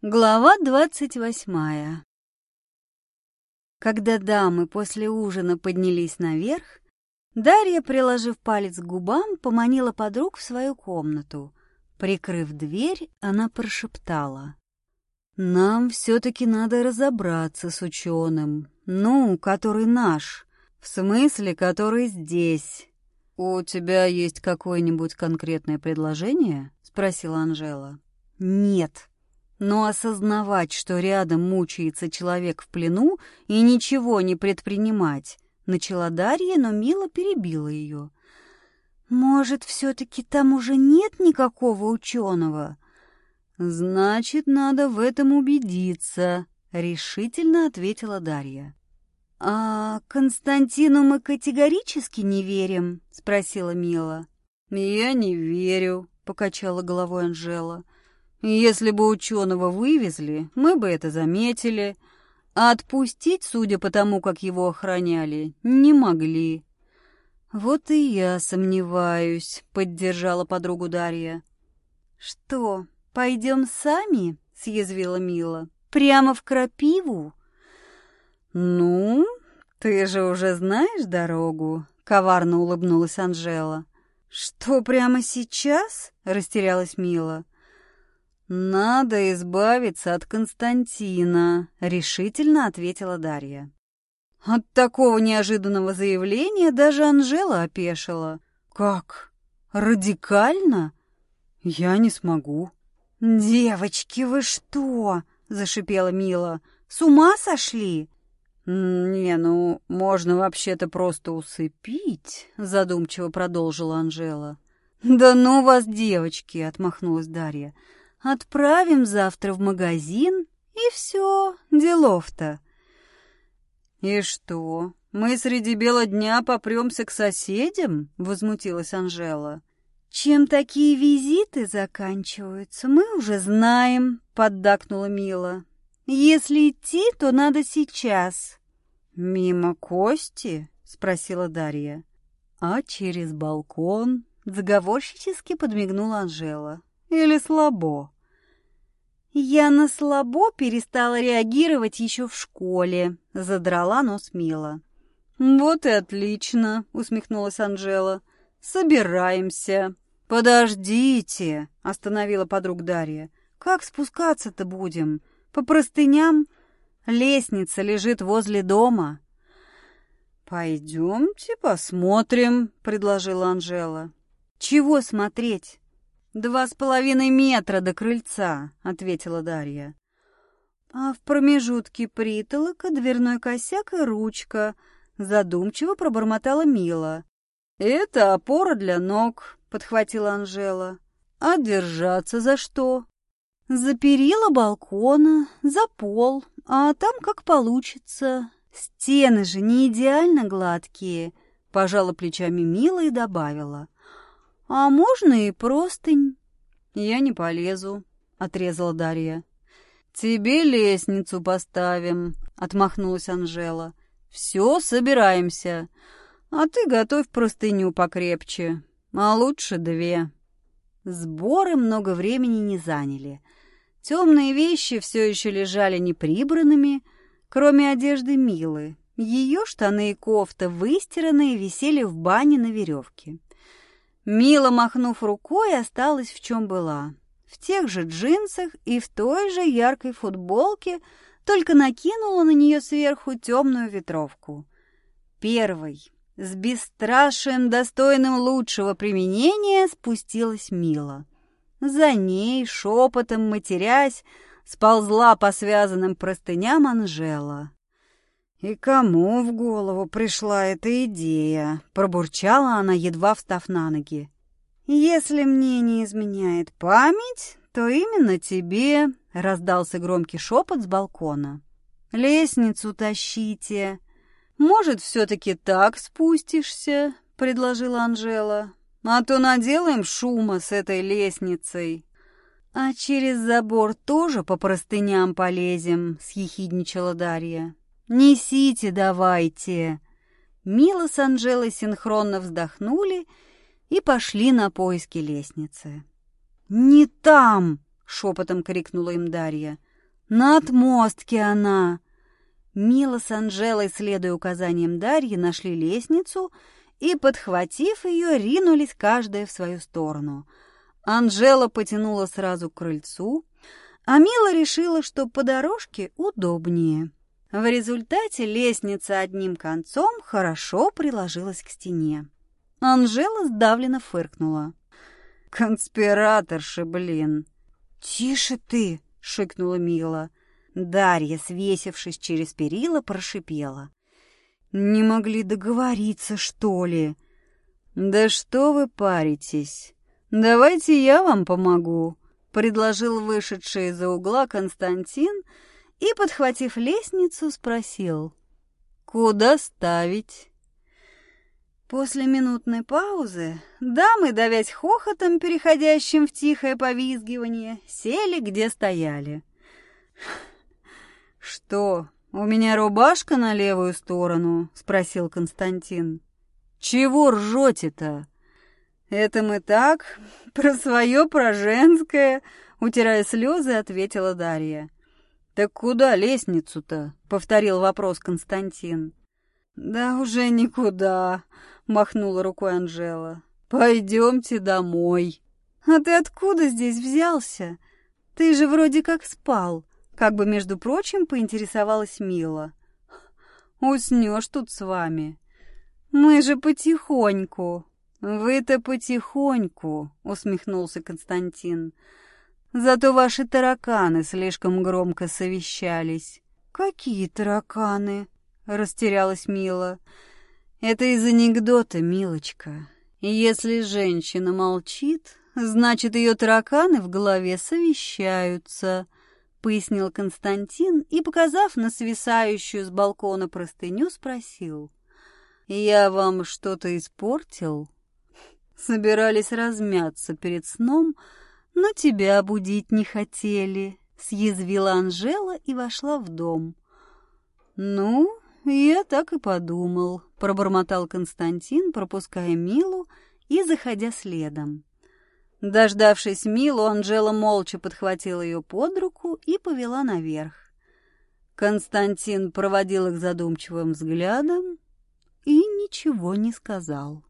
Глава двадцать восьмая Когда дамы после ужина поднялись наверх, Дарья, приложив палец к губам, поманила подруг в свою комнату. Прикрыв дверь, она прошептала. «Нам все-таки надо разобраться с ученым. Ну, который наш. В смысле, который здесь. У тебя есть какое-нибудь конкретное предложение?» — спросила Анжела. «Нет», но осознавать, что рядом мучается человек в плену, и ничего не предпринимать, начала Дарья, но Мила перебила ее. «Может, все-таки там уже нет никакого ученого?» «Значит, надо в этом убедиться», — решительно ответила Дарья. «А Константину мы категорически не верим?» — спросила Мила. «Я не верю», — покачала головой Анжела. Если бы ученого вывезли, мы бы это заметили, а отпустить, судя по тому, как его охраняли, не могли. «Вот и я сомневаюсь», — поддержала подругу Дарья. «Что, пойдем сами?» — съязвила Мила. «Прямо в крапиву?» «Ну, ты же уже знаешь дорогу», — коварно улыбнулась Анжела. «Что, прямо сейчас?» — растерялась Мила. «Надо избавиться от Константина», — решительно ответила Дарья. От такого неожиданного заявления даже Анжела опешила. «Как? Радикально? Я не смогу». «Девочки, вы что?» — зашипела Мила. «С ума сошли?» «Не, ну, можно вообще-то просто усыпить», — задумчиво продолжила Анжела. «Да ну вас, девочки!» — отмахнулась Дарья. Отправим завтра в магазин, и все, делов-то. И что, мы среди бела дня попремся к соседям? Возмутилась Анжела. Чем такие визиты заканчиваются, мы уже знаем, поддакнула Мила. Если идти, то надо сейчас. Мимо Кости? Спросила Дарья. А через балкон? Заговорщически подмигнула Анжела. Или слабо? Я на слабо перестала реагировать еще в школе, задрала нос Мила. Вот и отлично, усмехнулась Анжела. Собираемся. Подождите, остановила подруг Дарья. Как спускаться-то будем? По простыням? Лестница лежит возле дома. «Пойдемте посмотрим», — предложила Анжела. «Чего смотреть? «Два с половиной метра до крыльца», — ответила Дарья. «А в промежутке притолока, дверной косяк и ручка», — задумчиво пробормотала Мила. «Это опора для ног», — подхватила Анжела. «А держаться за что?» «За перила балкона, за пол, а там как получится. Стены же не идеально гладкие», — пожала плечами Мила и добавила. «А можно и простынь?» «Я не полезу», — отрезала Дарья. «Тебе лестницу поставим», — отмахнулась Анжела. «Все, собираемся. А ты готовь простыню покрепче, а лучше две». Сборы много времени не заняли. Темные вещи все еще лежали неприбранными, кроме одежды Милы. Ее штаны и кофта, выстиранные, висели в бане на веревке. Мила, махнув рукой, осталась в чем была. В тех же джинсах и в той же яркой футболке, только накинула на нее сверху темную ветровку. Первый, с бесстрашием, достойным лучшего применения, спустилась Мила. За ней, шепотом матерясь, сползла по связанным простыням Анжела. «И кому в голову пришла эта идея?» — пробурчала она, едва встав на ноги. «Если мне не изменяет память, то именно тебе», — раздался громкий шепот с балкона. «Лестницу тащите». «Может, все-таки так спустишься?» — предложила Анжела. «А то наделаем шума с этой лестницей». «А через забор тоже по простыням полезем», — съехидничала Дарья. «Несите давайте!» Мила с Анжелой синхронно вздохнули и пошли на поиски лестницы. «Не там!» — шепотом крикнула им Дарья. На отмостке она!» Мила с Анжелой, следуя указаниям Дарьи, нашли лестницу и, подхватив ее, ринулись каждая в свою сторону. Анжела потянула сразу к крыльцу, а Мила решила, что по дорожке удобнее. В результате лестница одним концом хорошо приложилась к стене. Анжела сдавленно фыркнула. «Конспираторши, блин!» «Тише ты!» — шикнула Мила. Дарья, свесившись через перила, прошипела. «Не могли договориться, что ли?» «Да что вы паритесь? Давайте я вам помогу», — предложил вышедший из-за угла Константин и, подхватив лестницу, спросил. «Куда ставить?» После минутной паузы дамы, давясь хохотом, переходящим в тихое повизгивание, сели, где стояли. «Что, у меня рубашка на левую сторону?» — спросил Константин. «Чего ржете-то?» «Это мы так, про свое, про женское», — утирая слезы, ответила Дарья. «Так куда лестницу-то?» — повторил вопрос Константин. «Да уже никуда», — махнула рукой Анжела. «Пойдемте домой». «А ты откуда здесь взялся? Ты же вроде как спал», — как бы, между прочим, поинтересовалась Мила. «Уснешь тут с вами». «Мы же потихоньку». «Вы-то потихоньку», — усмехнулся Константин. «Зато ваши тараканы слишком громко совещались». «Какие тараканы?» растерялась Мила. Это из анекдота, Милочка. Если женщина молчит, значит, ее тараканы в голове совещаются, пояснил Константин и, показав на свисающую с балкона простыню, спросил. «Я вам что-то испортил?» Собирались размяться перед сном, но тебя будить не хотели, съязвила Анжела и вошла в дом. «Ну, «Я так и подумал», — пробормотал Константин, пропуская Милу и заходя следом. Дождавшись Милу, Анжела молча подхватила ее под руку и повела наверх. Константин проводил их задумчивым взглядом и ничего не сказал.